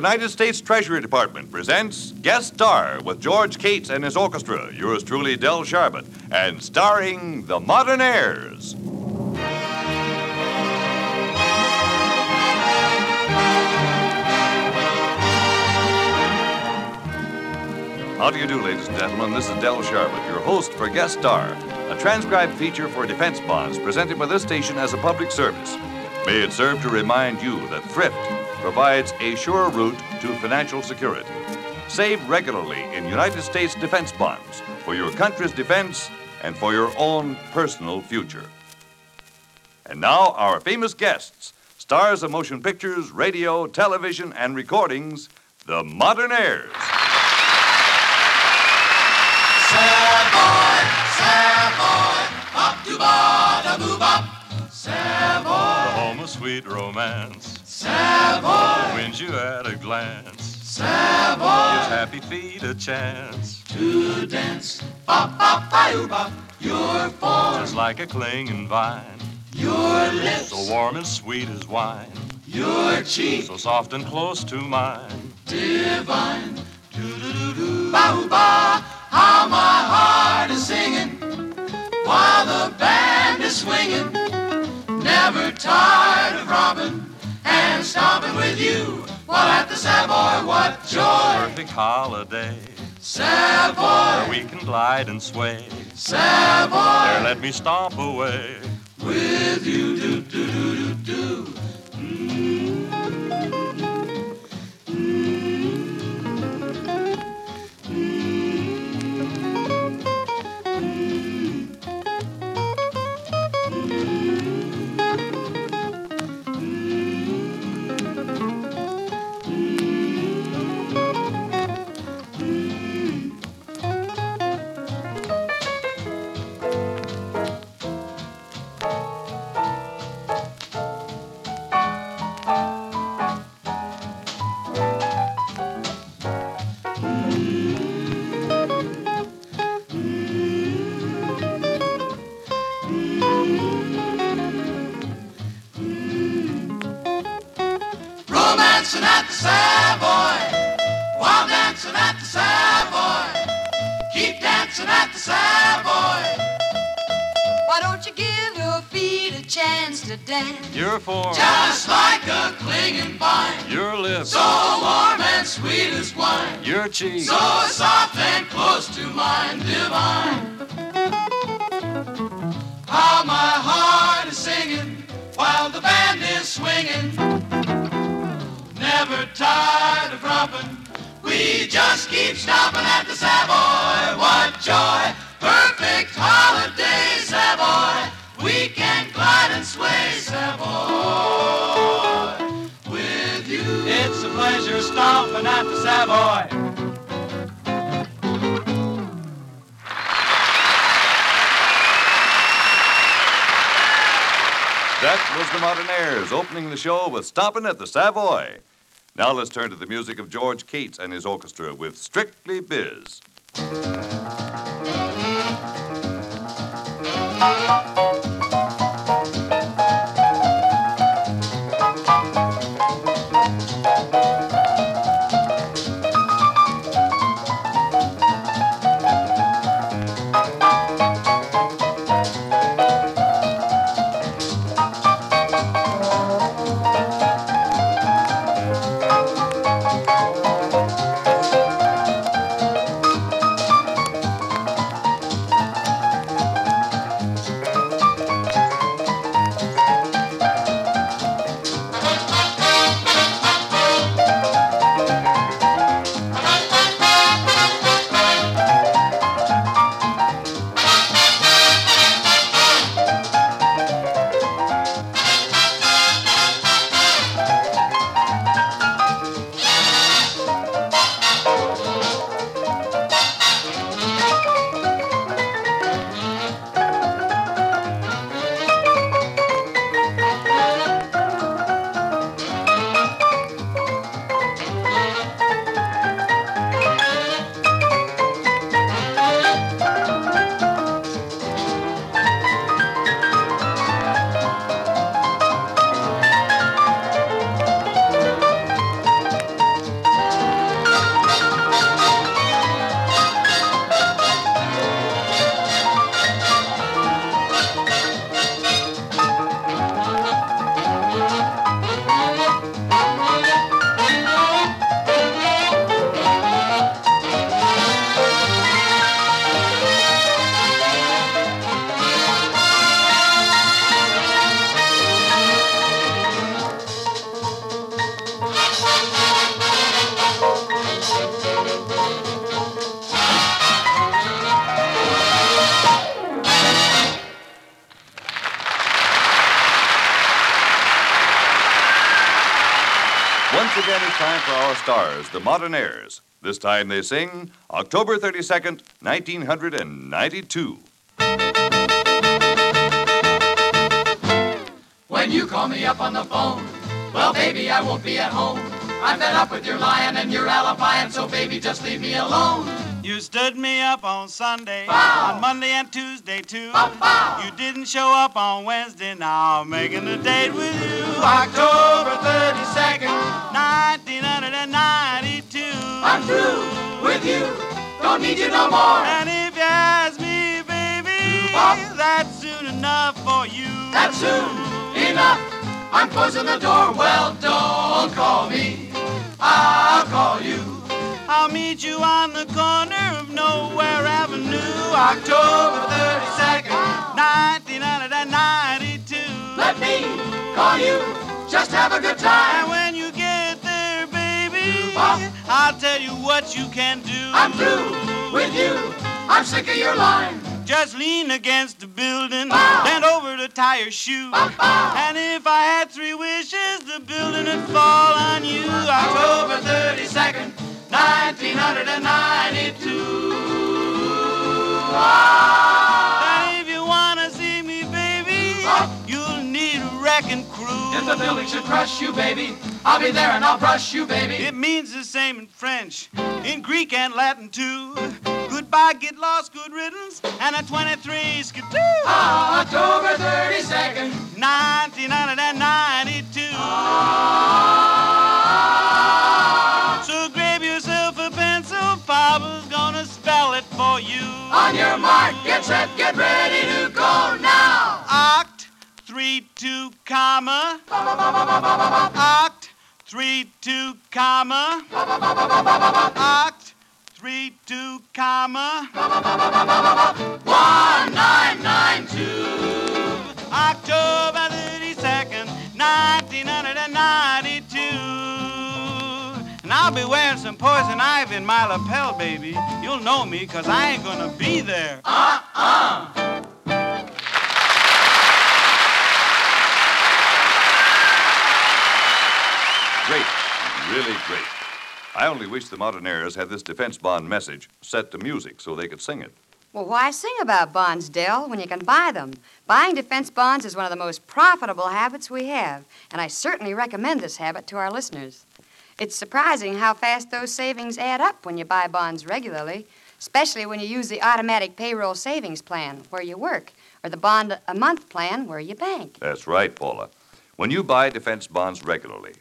United States Treasury Department presents Guest Star with George Cates and his orchestra, yours truly, Del Sharbutt, and starring the Modernaires. How do you do, ladies and gentlemen? This is Del Sharbutt, your host for Guest Star, a transcribed feature for defense bonds presented by this station as a public service. May it serve to remind you that thrift provides a sure route to financial security. Save regularly in United States defense bonds for your country's defense and for your own personal future. And now, our famous guests, stars of motion pictures, radio, television, and recordings, the Modernaires. Savoy, Savoy, bop do ba da boo bop. Savoy, The home of sweet romance Savoy, wins you at a glance. Savoy, Gives happy feet a chance, to dance. Bop bop ba bop. Your form, just like a clinging vine. your lips, So warm and sweet as wine, your cheek, so soft and close to mine. divine. Do do do do ba ba. How my heart is singing while the band is swinging. Never tired of romping and stomping with you while at the Savoy. What joy! Perfect holiday Savoy, where we can glide and sway. Savoy, There, let me stomp away. with you. Dancing at the Savoy. Why don't you give your feet a chance to dance? Your form, Just like a clinging vine, your lips, so warm and sweet as wine. your cheeks. So soft and close to mine, divine. How my heart is singing while the band is swinging. Never tired of romping. We just keep stopping That was the Modernaires, opening the show with Stompin' at the Savoy. Now let's turn to the music of George Cates and his orchestra with Strictly Biz. Stars, the Modernaires. This time they sing October 32nd, 1992. When you call me up on the phone, well, baby, I won't be at home. I'm fed up with your lying and your alibi, and so baby, just leave me alone. You stood me up on Sunday, Bow. on Monday and Tuesday too. Bow, bow. You didn't show up on Wednesday, now I'm making a date with you. October 32nd, 1992. I'm through with you. Don't need you no more. And if you ask me, baby, that's soon enough for you. That's soon enough. I'm closing the door. Well, don't call me. I'll call you. I'll meet you on the corner of Nowhere Avenue, October 32nd, 1992. let me call you. Just have a good time. What you can do. I'm through with you. I'm sick of your line. Just lean against the building, Bow. bend over to tie your shoe. Bow, bow. And if I had three wishes, the building would fall on you. October 32nd, 1992. And if you wanna see me, baby, you'll need a wrecking crew. If the building should crush you, baby, I'll be there and I'll brush you, baby. It means the same in French, in Greek and Latin too. Goodbye, get lost, good riddance, and a 23 skidoo. Ah, October 32nd. 1992. So grab yourself a pencil, Papa's gonna spell it for you. On your mark, get set, get ready to go now. Oct, three, two, comma. Oct, three, two, comma. Oct, three, two, comma. 1992. October 32nd, 1992. And I'll be wearing some poison ivy in my lapel, baby. You'll know me, cause I ain't gonna be there. Great. I only wish the Modernaires had this defense bond message set to music so they could sing it. Well, why sing about bonds, Del, when you can buy them? Buying defense bonds is one of the most profitable habits we have, and I certainly recommend this habit to our listeners. It's surprising how fast those savings add up when you buy bonds regularly, especially when you use the automatic payroll savings plan where you work, or the bond a month plan where you bank. That's right, Paula. When you buy defense bonds regularly,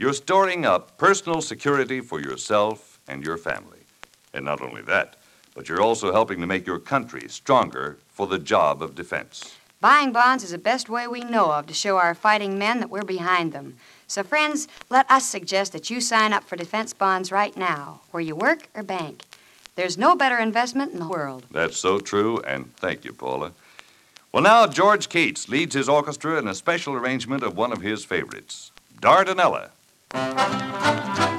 you're storing up personal security for yourself and your family. And not only that, but you're also helping to make your country stronger for the job of defense. Buying bonds is the best way we know of to show our fighting men that we're behind them. So, friends, let us suggest that you sign up for defense bonds right now, where you work or bank. There's no better investment in the world. That's so true, and thank you, Paula. Well, now George Cates leads his orchestra in a special arrangement of one of his favorites, Dardanella. あっ!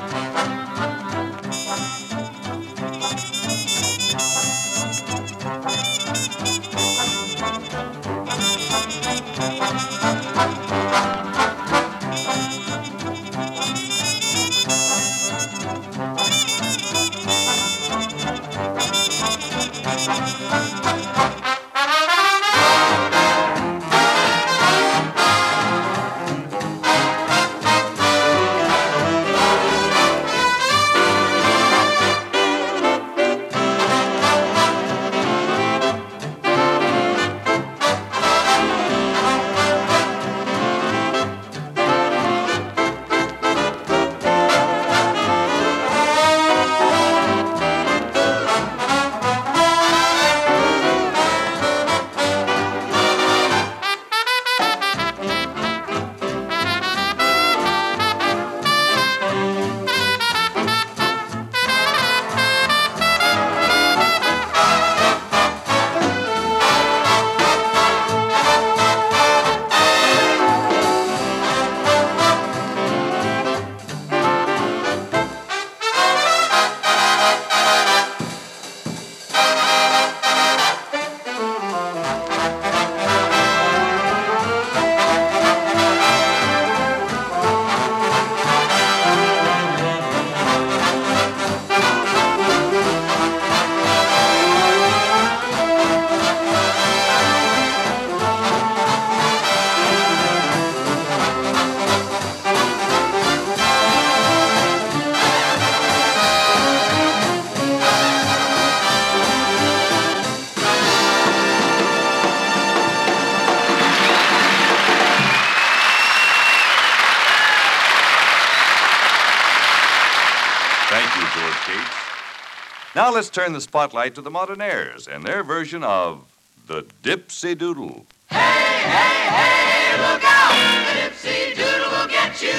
Let's turn the spotlight to the Modernaires and their version of the Dipsy Doodle. Hey, hey, hey, look out! The Dipsy Doodle will get you.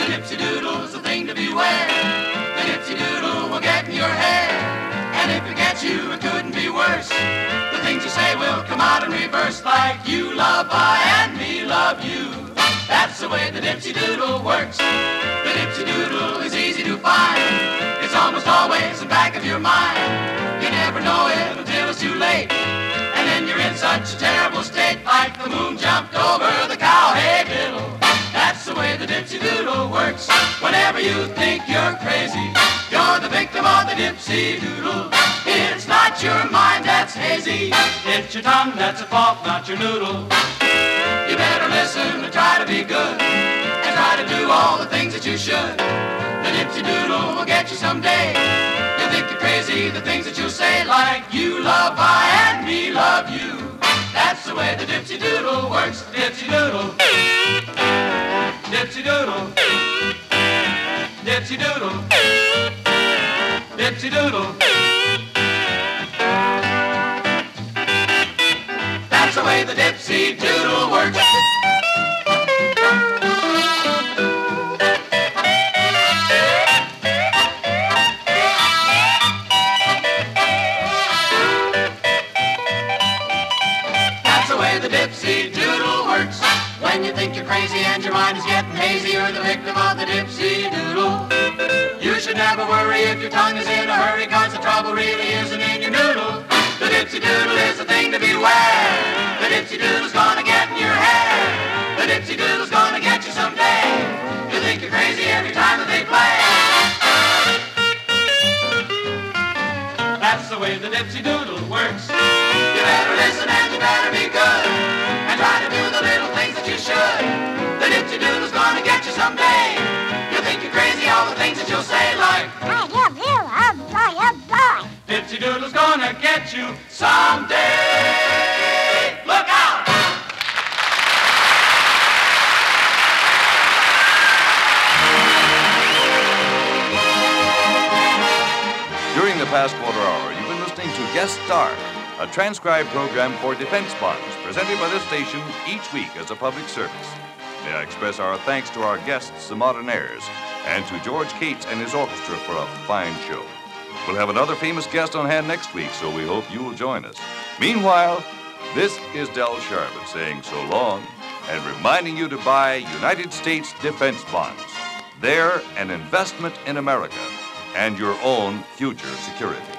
The Dipsy Doodle's the thing to beware. The Dipsy Doodle will get in your hair. And if it gets you, it couldn't be worse. The things you say will come out in reverse, like you love I and me love you. That's the way the Dipsy Doodle works. The Dipsy Doodle is easy to And then you're in such a terrible state, like the moon jumped over the cowhead middle. That's the way the Dipsy Doodle works. Whenever you think you're crazy, you're the victim of the Dipsy Doodle. It's not your mind that's hazy. It's your tongue that's at fault, not your noodle. You better listen and try to be good. And try to do all the things that you should. The Dipsy Doodle will get you someday. You think you're crazy, the things that you'll say, like you love I and me love you. That's the way the Dipsy Doodle works. Dipsy Doodle. Dipsy Doodle. Dipsy Doodle. Dipsy Doodle. That's the way the Dipsy Dipsy Doodle's gonna get in your hair. The Dipsy Doodle's gonna get you someday. You think you're crazy every time that they play. That's the way the Dipsy Doodle works. You better listen and you better be good. And try to do the little things that you should. The Dipsy Doodle's gonna get you someday. You think you're crazy, all the things that you'll say like, Dipsy Doodle's gonna get you someday. Past quarter hour, you've been listening to Guest Star, a transcribed program for defense bonds presented by this station each week as a public service. May I express our thanks to our guests, the Modernaires, and to George Cates and his orchestra for a fine show. We'll have another famous guest on hand next week, so we hope you will join us. Meanwhile, this is Del Sharbutt saying so long and reminding you to buy United States defense bonds. They're an investment in America and your own future security.